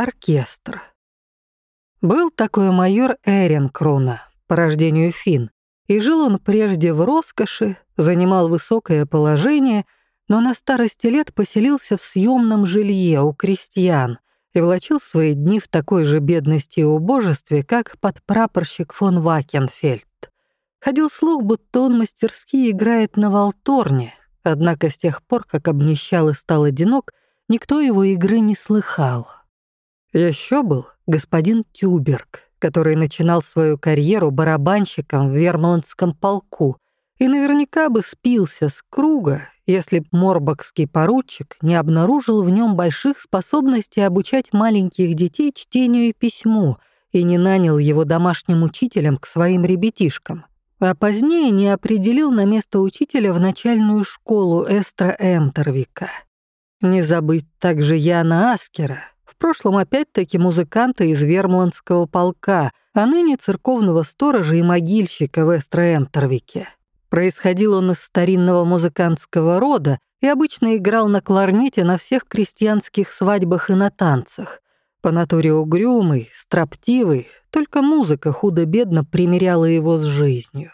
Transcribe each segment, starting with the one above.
Оркестр. Был такой майор Эрин Круна, по рождению фин, и жил он прежде в роскоши, занимал высокое положение, но на старости лет поселился в съемном жилье у крестьян и влачил свои дни в такой же бедности и убожестве, как подпрапорщик фон Вакенфельд. Ходил слух, будто он мастерски играет на валторне, однако с тех пор, как обнищал и стал одинок, никто его игры не слыхал. Еще был господин Тюберг, который начинал свою карьеру барабанщиком в Вермландском полку и наверняка бы спился с круга, если б морбокский поручик не обнаружил в нем больших способностей обучать маленьких детей чтению и письму и не нанял его домашним учителем к своим ребятишкам, а позднее не определил на место учителя в начальную школу Эстра Эмтервика. Не забыть также Яна Аскера — в прошлом опять-таки музыканта из Вермландского полка, а ныне церковного сторожа и могильщика в Эстроэмтервике. Происходил он из старинного музыкантского рода и обычно играл на кларнете на всех крестьянских свадьбах и на танцах. По натуре угрюмый, строптивый, только музыка худо-бедно примеряла его с жизнью.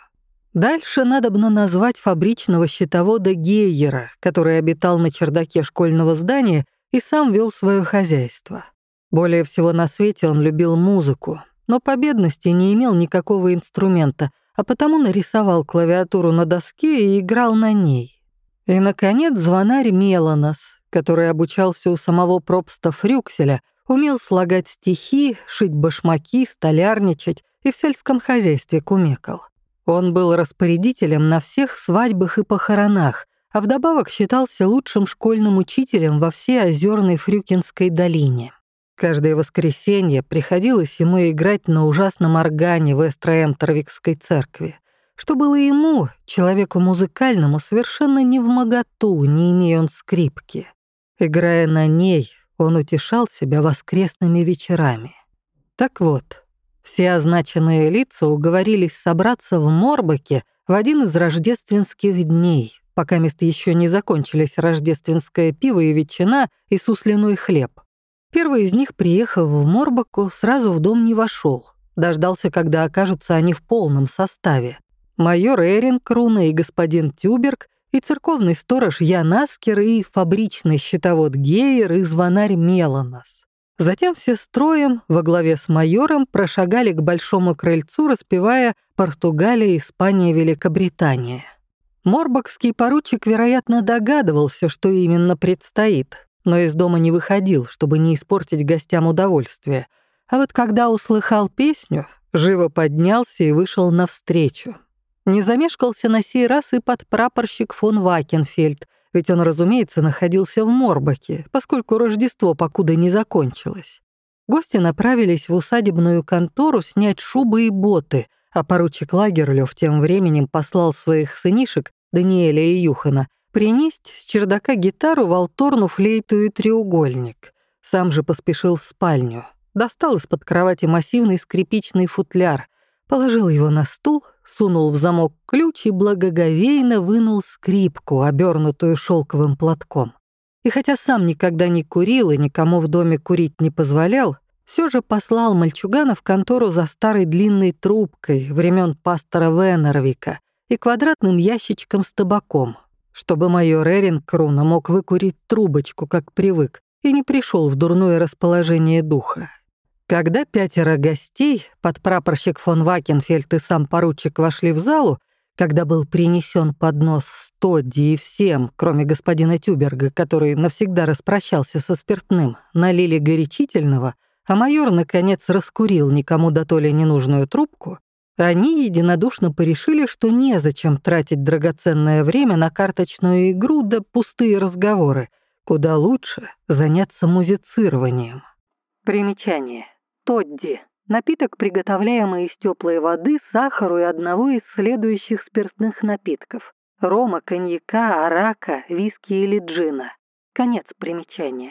Дальше надобно назвать фабричного счетовода Гейера, который обитал на чердаке школьного здания и сам вел свое хозяйство. Более всего на свете он любил музыку, но по бедности не имел никакого инструмента, а потому нарисовал клавиатуру на доске и играл на ней. И, наконец, звонарь Меланос, который обучался у самого пропста Фрюкселя, умел слагать стихи, шить башмаки, столярничать и в сельском хозяйстве кумекал. Он был распорядителем на всех свадьбах и похоронах, а вдобавок считался лучшим школьным учителем во всей озерной Фрюкинской долине. Каждое воскресенье приходилось ему играть на ужасном органе в Эстроэмтервикской церкви, что было ему, человеку музыкальному, совершенно не в моготу, не имея он скрипки. Играя на ней, он утешал себя воскресными вечерами. Так вот, все означенные лица уговорились собраться в Морбаке в один из рождественских дней, пока мест еще не закончились рождественское пиво и ветчина и сусляной хлеб. Первый из них, приехав в Морбаку, сразу в дом не вошел. Дождался, когда окажутся они в полном составе. Майор Эринг Круна и господин Тюберг, и церковный сторож Янаскер, и фабричный счетовод Гейер, и звонарь Меланос. Затем все строем, во главе с майором, прошагали к большому крыльцу, распевая «Португалия, Испания, Великобритания». Морбокский поручик, вероятно, догадывался, что именно предстоит, но из дома не выходил, чтобы не испортить гостям удовольствие. А вот когда услыхал песню, живо поднялся и вышел навстречу. Не замешкался на сей раз и подпрапорщик фон Вакенфельд, ведь он, разумеется, находился в Морбаке, поскольку Рождество покуда не закончилось. Гости направились в усадебную контору снять шубы и боты — а поручик Лагерлёв тем временем послал своих сынишек, Даниэля и Юхана, принесть с чердака гитару, волторну, флейту и треугольник. Сам же поспешил в спальню. Достал из-под кровати массивный скрипичный футляр, положил его на стул, сунул в замок ключ и благоговейно вынул скрипку, обернутую шелковым платком. И хотя сам никогда не курил и никому в доме курить не позволял, все же послал мальчугана в контору за старой длинной трубкой времен пастора Венервика и квадратным ящичком с табаком, чтобы майор Эринг Круна мог выкурить трубочку, как привык, и не пришел в дурное расположение духа. Когда пятеро гостей, подпрапорщик фон Вакенфельд и сам поручик вошли в залу, когда был принесен поднос Стодди и всем, кроме господина Тюберга, который навсегда распрощался со спиртным, налили горячительного — а майор, наконец, раскурил никому до то ли ненужную трубку, они единодушно порешили, что незачем тратить драгоценное время на карточную игру да пустые разговоры, куда лучше заняться музицированием. Примечание. Тодди. Напиток, приготовляемый из теплой воды, сахару и одного из следующих спиртных напитков. Рома, коньяка, арака, виски или джина. Конец примечания.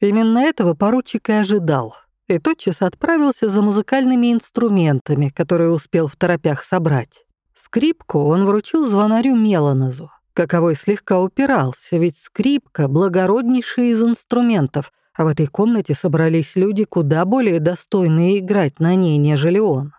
Именно этого поручик и ожидал, и тотчас отправился за музыкальными инструментами, которые успел в торопях собрать. Скрипку он вручил звонарю Меланозу, каковой слегка упирался, ведь скрипка — благороднейший из инструментов, а в этой комнате собрались люди куда более достойные играть на ней, нежели он.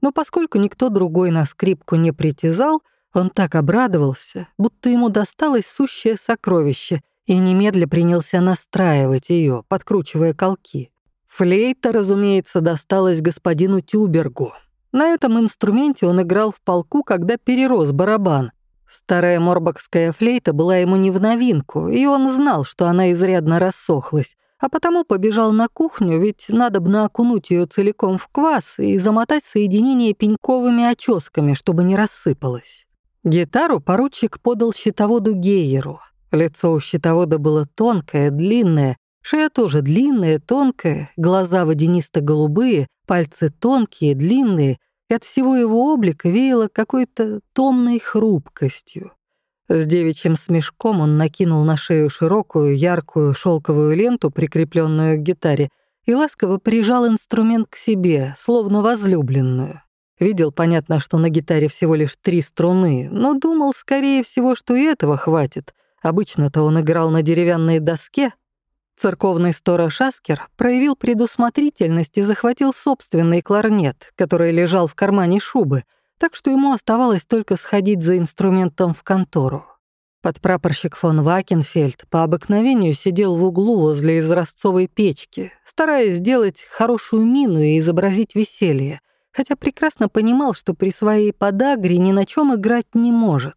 Но поскольку никто другой на скрипку не притязал, он так обрадовался, будто ему досталось сущее сокровище, и немедля принялся настраивать ее, подкручивая колки. Флейта, разумеется, досталась господину Тюбергу. На этом инструменте он играл в полку, когда перерос барабан. Старая морбокская флейта была ему не в новинку, и он знал, что она изрядно рассохлась, а потому побежал на кухню, ведь надо бы окунуть ее целиком в квас и замотать соединение пеньковыми оческами, чтобы не рассыпалось. Гитару поручик подал щитоводу Гейеру. Лицо у щитовода было тонкое, длинное, Шея тоже длинная, тонкая, глаза водянисто-голубые, пальцы тонкие, длинные, и от всего его облика веяло какой-то томной хрупкостью. С девичьим смешком он накинул на шею широкую, яркую шелковую ленту, прикрепленную к гитаре, и ласково прижал инструмент к себе, словно возлюбленную. Видел, понятно, что на гитаре всего лишь три струны, но думал, скорее всего, что и этого хватит. Обычно-то он играл на деревянной доске, Церковный сторож Аскер проявил предусмотрительность и захватил собственный кларнет, который лежал в кармане шубы, так что ему оставалось только сходить за инструментом в контору. Подпрапорщик фон Вакенфельд по обыкновению сидел в углу возле изразцовой печки, стараясь сделать хорошую мину и изобразить веселье, хотя прекрасно понимал, что при своей подагре ни на чем играть не может.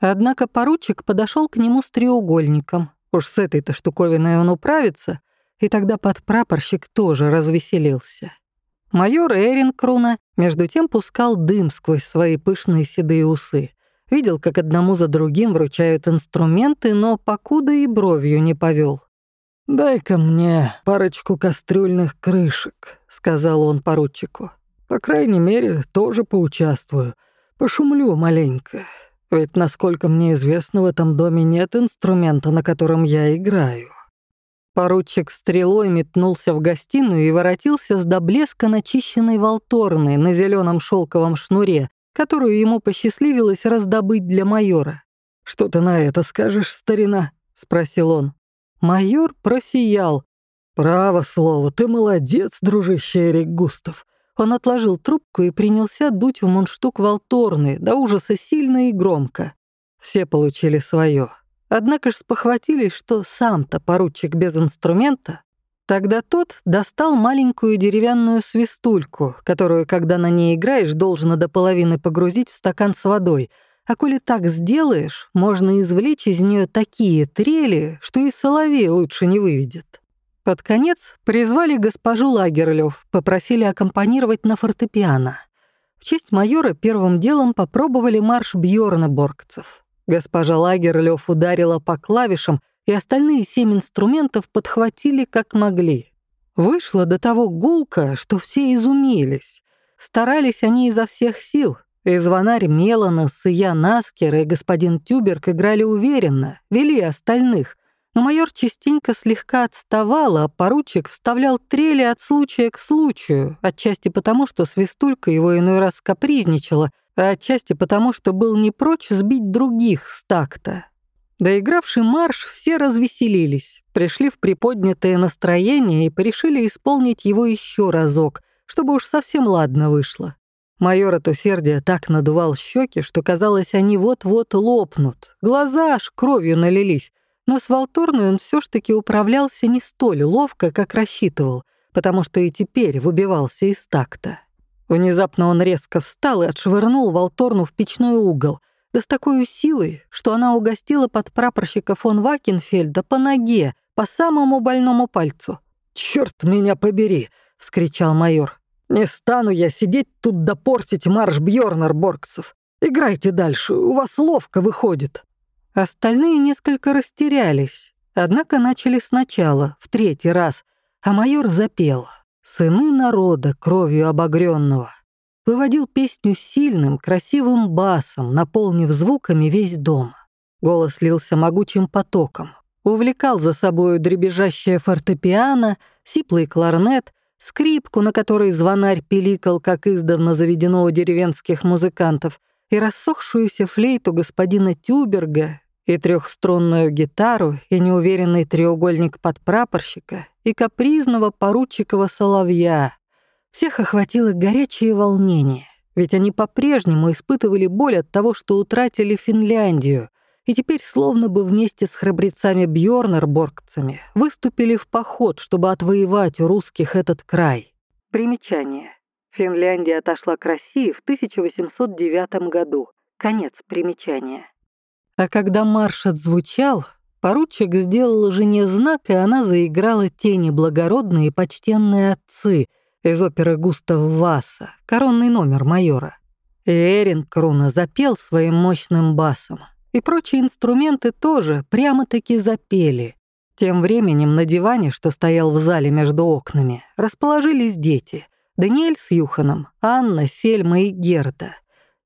Однако поручик подошел к нему с треугольником, Уж с этой-то штуковиной он управится, и тогда подпрапорщик тоже развеселился. Майор Эринкруна между тем пускал дым сквозь свои пышные седые усы. Видел, как одному за другим вручают инструменты, но покуда и бровью не повел. «Дай-ка мне парочку кастрюльных крышек», — сказал он поручику. «По крайней мере, тоже поучаствую. Пошумлю маленько. Ведь, насколько мне известно, в этом доме нет инструмента, на котором я играю». Поручик стрелой метнулся в гостиную и воротился с до блеска начищенной волторной на зеленом шелковом шнуре, которую ему посчастливилось раздобыть для майора. «Что ты на это скажешь, старина?» — спросил он. Майор просиял. «Право слово, ты молодец, дружище Эрик Густав. Он отложил трубку и принялся дуть в мундштук волторны, до ужаса сильно и громко. Все получили свое. Однако ж спохватились, что сам-то поручик без инструмента. Тогда тот достал маленькую деревянную свистульку, которую, когда на ней играешь, должно до половины погрузить в стакан с водой. А коли так сделаешь, можно извлечь из нее такие трели, что и соловей лучше не выведет. Под конец призвали госпожу Лагерлёв, попросили аккомпанировать на фортепиано. В честь майора первым делом попробовали марш Бьорна Боргцев. Госпожа Лагерлёв ударила по клавишам, и остальные семь инструментов подхватили как могли. Вышло до того гулко, что все изумились. Старались они изо всех сил, и звонарь Меланос, и я Наскер, и господин Тюберг играли уверенно, вели остальных, но майор частенько слегка отставал, а поручик вставлял трели от случая к случаю, отчасти потому, что свистулька его иной раз капризничала, а отчасти потому, что был не прочь сбить других с такта. Доигравший марш, все развеселились, пришли в приподнятое настроение и порешили исполнить его еще разок, чтобы уж совсем ладно вышло. Майор от усердия так надувал щеки, что казалось, они вот-вот лопнут. Глаза аж кровью налились, но с Волторной он все ж таки управлялся не столь ловко, как рассчитывал, потому что и теперь выбивался из такта. Внезапно он резко встал и отшвырнул Волторну в печной угол, да с такой силой, что она угостила под прапорщика фон Вакенфельда по ноге, по самому больному пальцу. «Чёрт меня побери!» — вскричал майор. «Не стану я сидеть тут да портить марш Бьёрнер Боргцев. Играйте дальше, у вас ловко выходит». Остальные несколько растерялись, однако начали сначала, в третий раз, а майор запел «Сыны народа кровью обогренного». Выводил песню сильным, красивым басом, наполнив звуками весь дом. Голос лился могучим потоком. Увлекал за собою дребезжащее фортепиано, сиплый кларнет, скрипку, на которой звонарь пиликал, как издавна заведено у деревенских музыкантов, и рассохшуюся флейту господина Тюберга и трехструнную гитару, и неуверенный треугольник подпрапорщика, и капризного поручикова соловья. Всех охватило горячее волнение, ведь они по-прежнему испытывали боль от того, что утратили Финляндию, и теперь словно бы вместе с храбрецами Бьорнерборгцами выступили в поход, чтобы отвоевать у русских этот край. Примечание. Финляндия отошла к России в 1809 году. Конец примечания. А когда марш отзвучал, поручик сделал жене знак, и она заиграла «Тени благородные и почтенные отцы» из оперы Густава Васа, коронный номер майора. И Эрин Круна запел своим мощным басом. И прочие инструменты тоже прямо-таки запели. Тем временем на диване, что стоял в зале между окнами, расположились дети. Даниэль с Юханом, Анна, Сельма и Герда.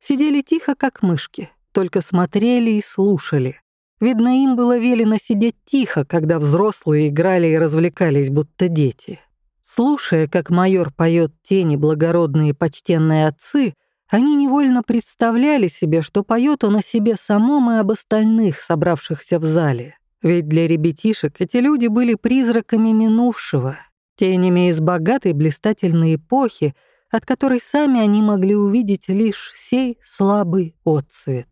Сидели тихо, как мышки, только смотрели и слушали. Видно, им было велено сидеть тихо, когда взрослые играли и развлекались, будто дети. Слушая, как майор поет тени благородные почтенные отцы, они невольно представляли себе, что поет он о себе самом и об остальных, собравшихся в зале. Ведь для ребятишек эти люди были призраками минувшего, тенями из богатой блистательной эпохи, от которой сами они могли увидеть лишь сей слабый отцвет.